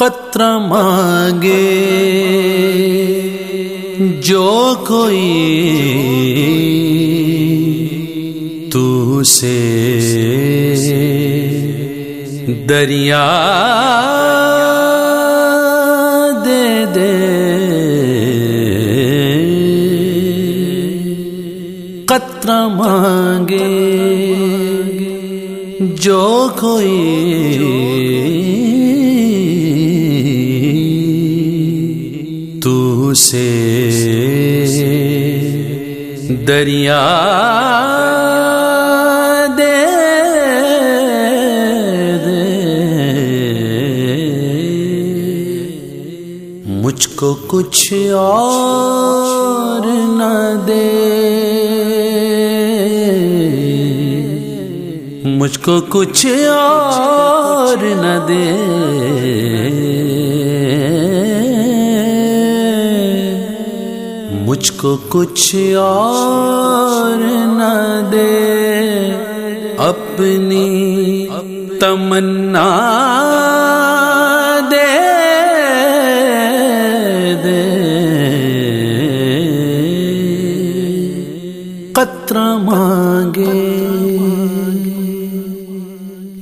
قطر مانگے۔ جو کوئی تو سے دریا دے دے۔ قطر مانگے۔ جو کوئی سے دریا دے دے۔ مجھ کو کچھ اور نہ دے۔ مجھ کو کچھ اور نہ دے۔ مجھ کو کچھ اور نہ دے۔ اپنی تمنا دے۔ دے۔ قطر مانگے۔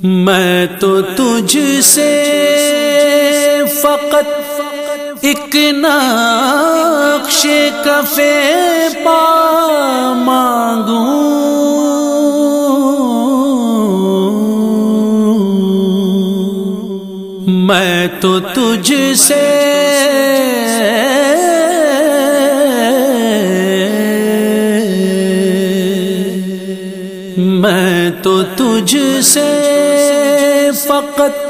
میں تو تجھ سے فقط ایک نقش کفے پا مانگوں۔ میں تو تجھ سے میں تو تجھ سے فقط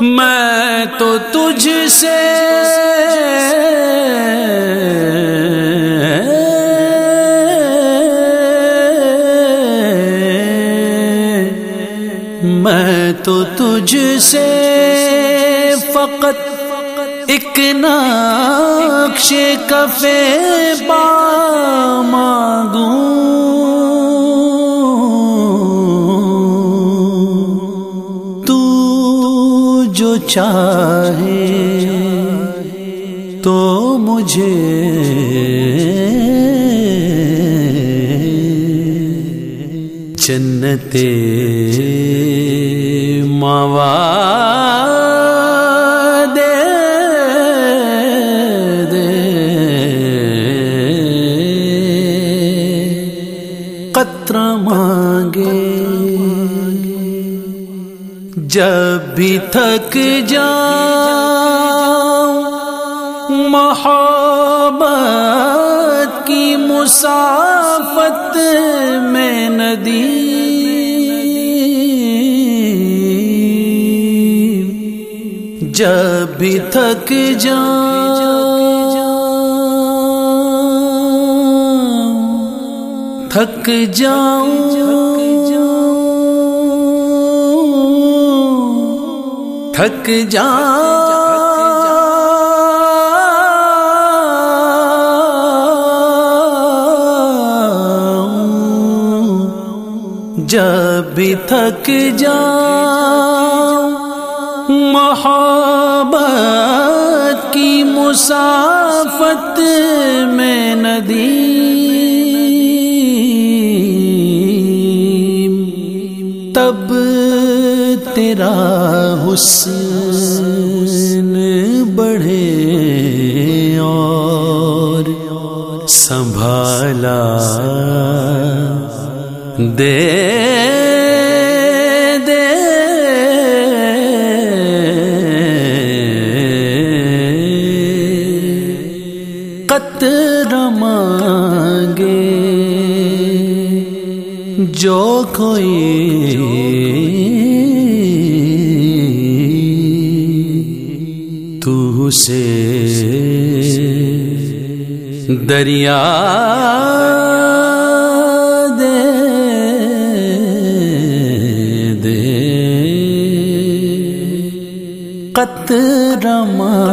میں تو تجھ سے میں تو تجھ سے فقط ایک نقش کفے با مانگوں۔ جو چاہے تو مجھے جنتے ماوا جب بھی تھک جا محبت کی مسافت میں ندی جب بھی تھک جا تھک جاؤں تھک جا جب بھی تھک جا محبت کی مسافت میں ندی تیرا حسن بڑھے اور سنبھالا۔ دے دے۔ قطر مانگے۔ جو کوئی سے دریا دے دے قطر مانگے